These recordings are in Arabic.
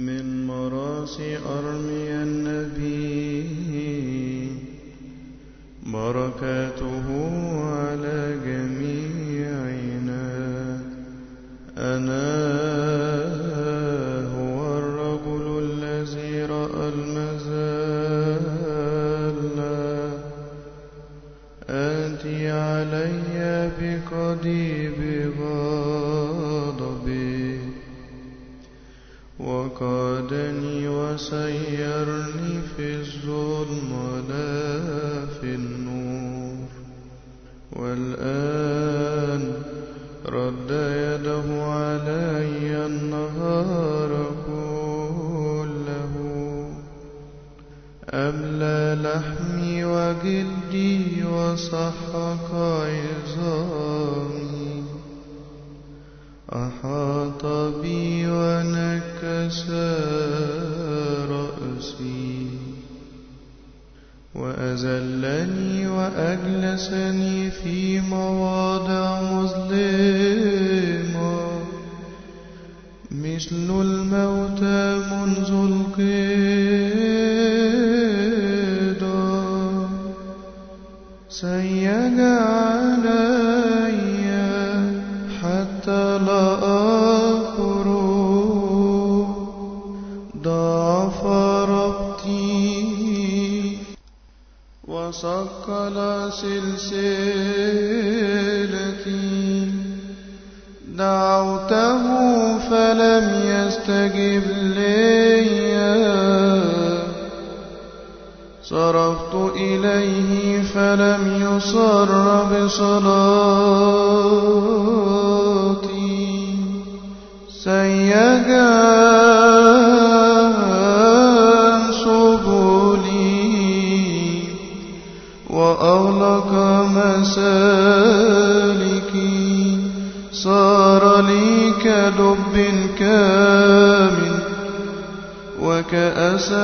من مراسي أرميا النبي. بركاته على جميعنا وقادني وسيرني في الظلم لا في النور. والآن رد يده علي النهار كله. أملى لحمي وجلدي وصحق عظامي. أحاط وأجلسني في مواضع مظلمة. مثل الموتى منذ القيدة سيج علي حتى لا أخرج. ضعف ربطي سلسلتي دعوته فلم يستجب لي. صرفت إليه فلم يصر بصلاتي سيجا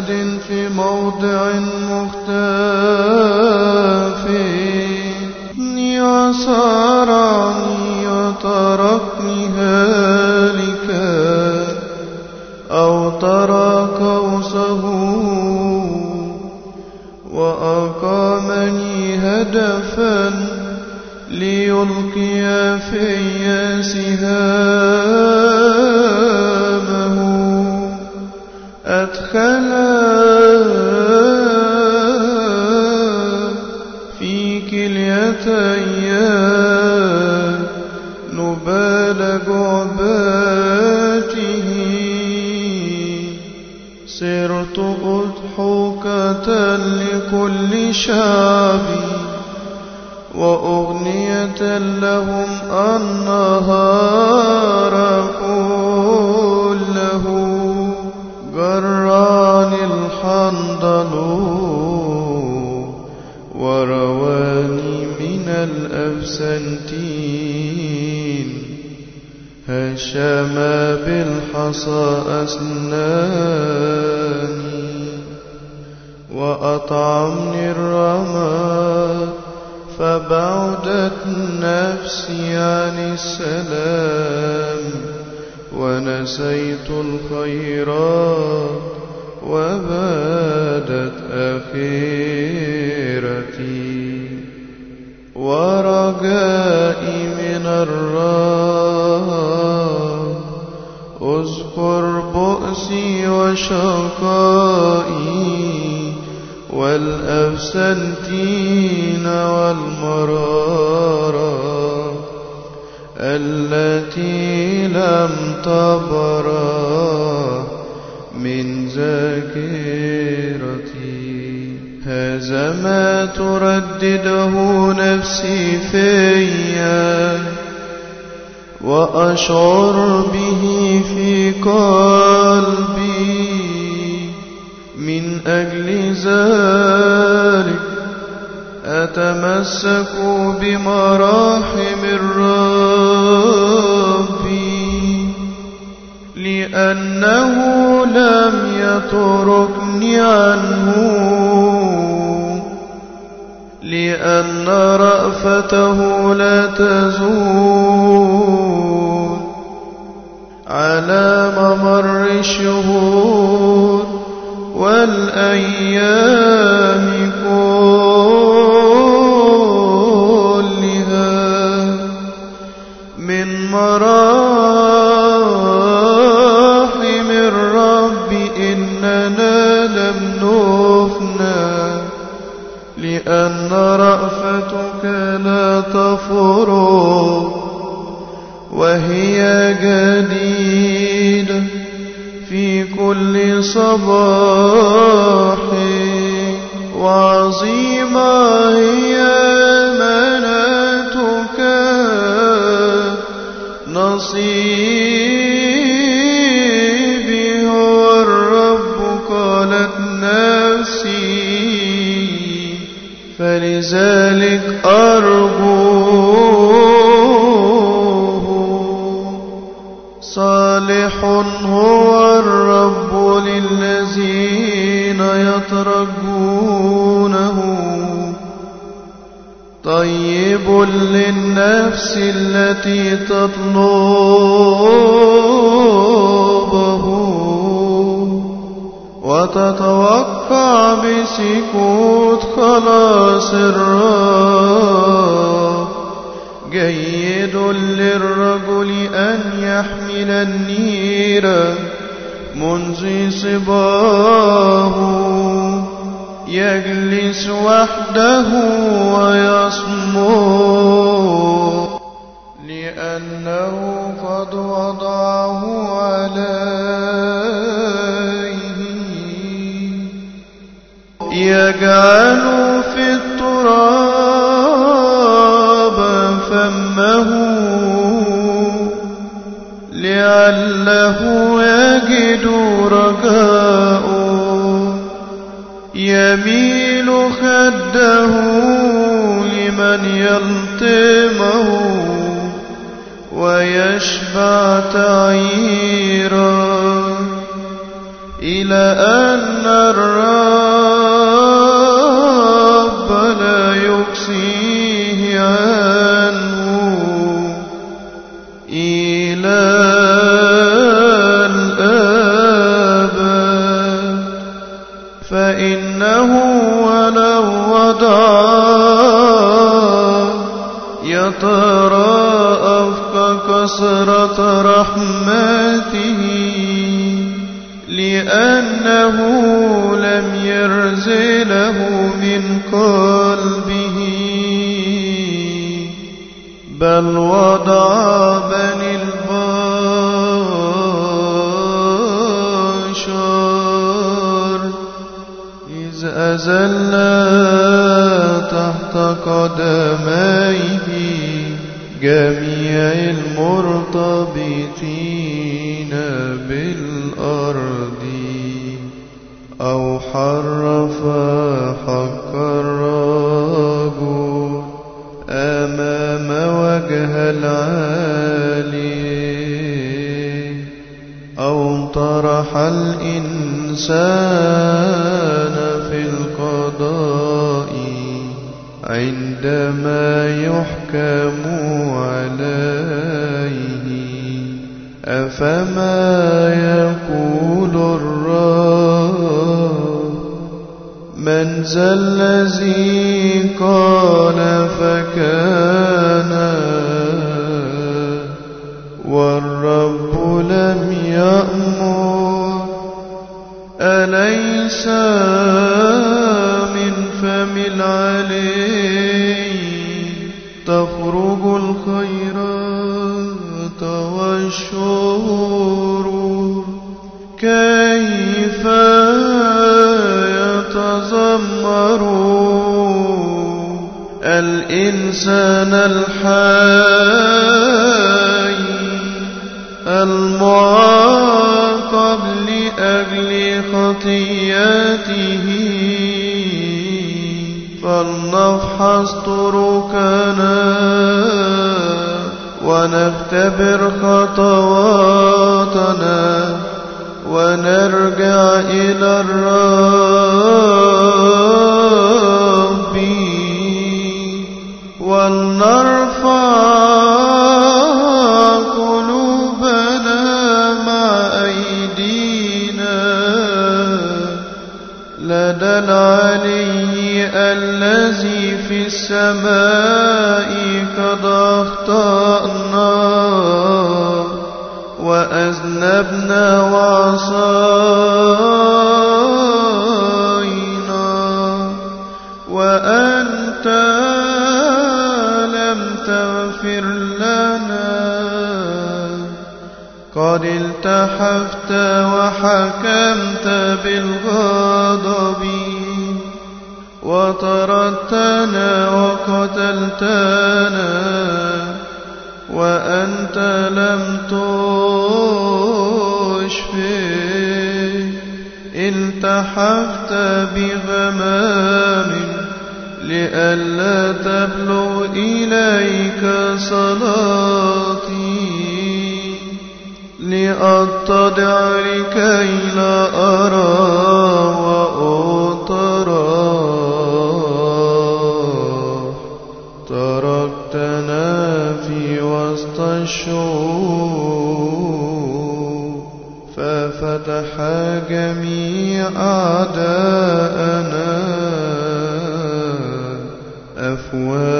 وكأسد في موضع مختاف وصارني وتركني هالكا أو ترى نبال جعباته صرت أضحكة لكل شعبي وأغنية لهم النهار هشم بالحصى أسناني وأطعمني الرماد فبعدت نفسي عن السلام ونسيت الخيرات وبادت أخيرتي ورجائي من الرب وشقائي والأبسنتين والمرارة التي لم تبرى من ذاكرتي. هذا ما تردده نفسي فيا وأشعر به في قلبي. من أجل ذلك أتمسك بمراحم الرب لأنه لم يتركني عنه لأن رأفته لا تزول على ممر الشهور الأيام كلها من مراحم الرب إننا لم نفنى لأن رأفتك لا تفرق وهي جديدة. في كل صباح وعظيمة هي مناتك نصيبي هو الرب قالت نفسي فلذلك أرجوه الرب جيد للرجل أن يحمل النير منذ صباه يجلس وحده ويصمت. لأنه قد وضعه عليه. يجعل لعله يجد رجاء يميل خده لمن يلطمه ويشبع تعيرا إلى أن الرب يرزله من قلبه. بل وضع بني البشر. إذ أزل تحت قدميه جميع المرتبطين بالأرض. أو حرف حق من ذا الذي قال فكان الإنسان الحي المعاقب لأجل خطياته فلنفحص طرقنا ونختبر خطواتنا ونرجع إلى الرب. السماء قد أخطأنا وأذنبنا وعصينا وأنت لم تغفر لنا. قد التحفت وحكمت بالغضب وقتلتنا وأنت لم تشفي. التحفت بغمام لئلا تبلغ إليك صلاتي. لأتضع لكي لا أرى وأترى وسط الشعوب ففتح جميع أعداءنا أفواههم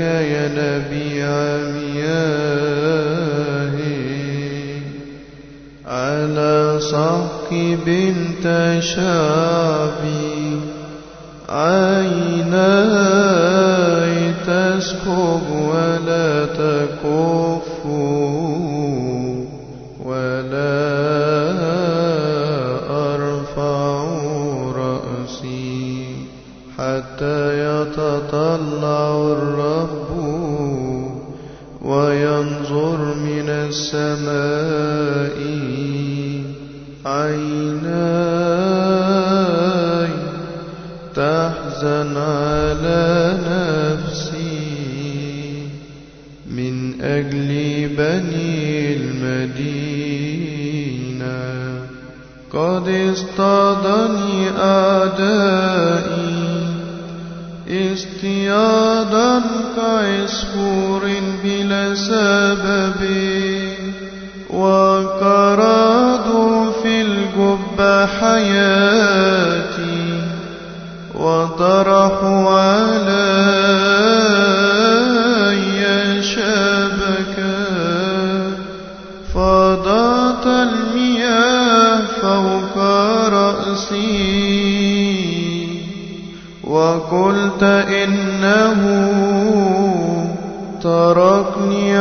يا نبي عمياهي على صحك بنت شعبي قد اصطادني أعدائي اصطيادا كعصفور بلا سبب وقرادوا في الجب حياتي رأسي وقلت إنه تركني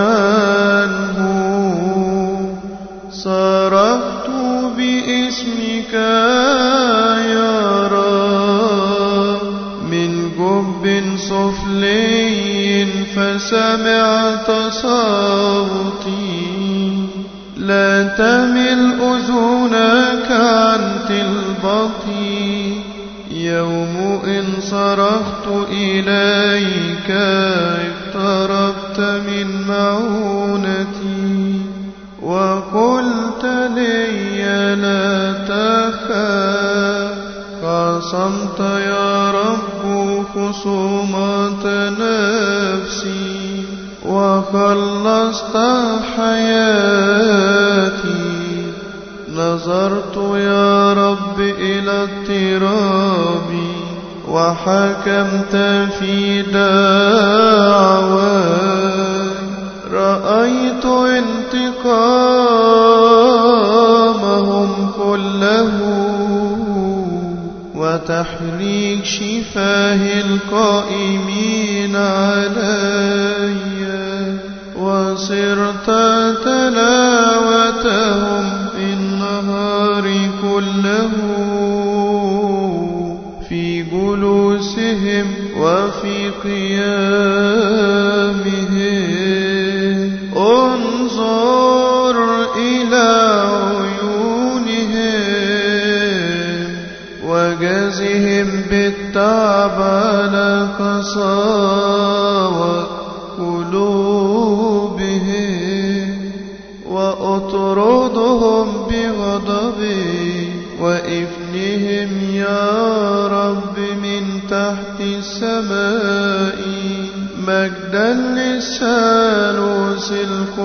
تمل أذنك عن تلبطي يوم إن صرخت إليك اقتربت من معونتي وقلت لي لا تخاف قسمت يا رب خصومات نفسي وخلصت حياتي نظرت يا رب إلى اضطرابي وحكمت في دعواي رأيت انتقامهم كله وتحريك شفاه وأطردهم بغضبي وإفنهم يا رب من تحت السماء مجدا للثالوث القدوس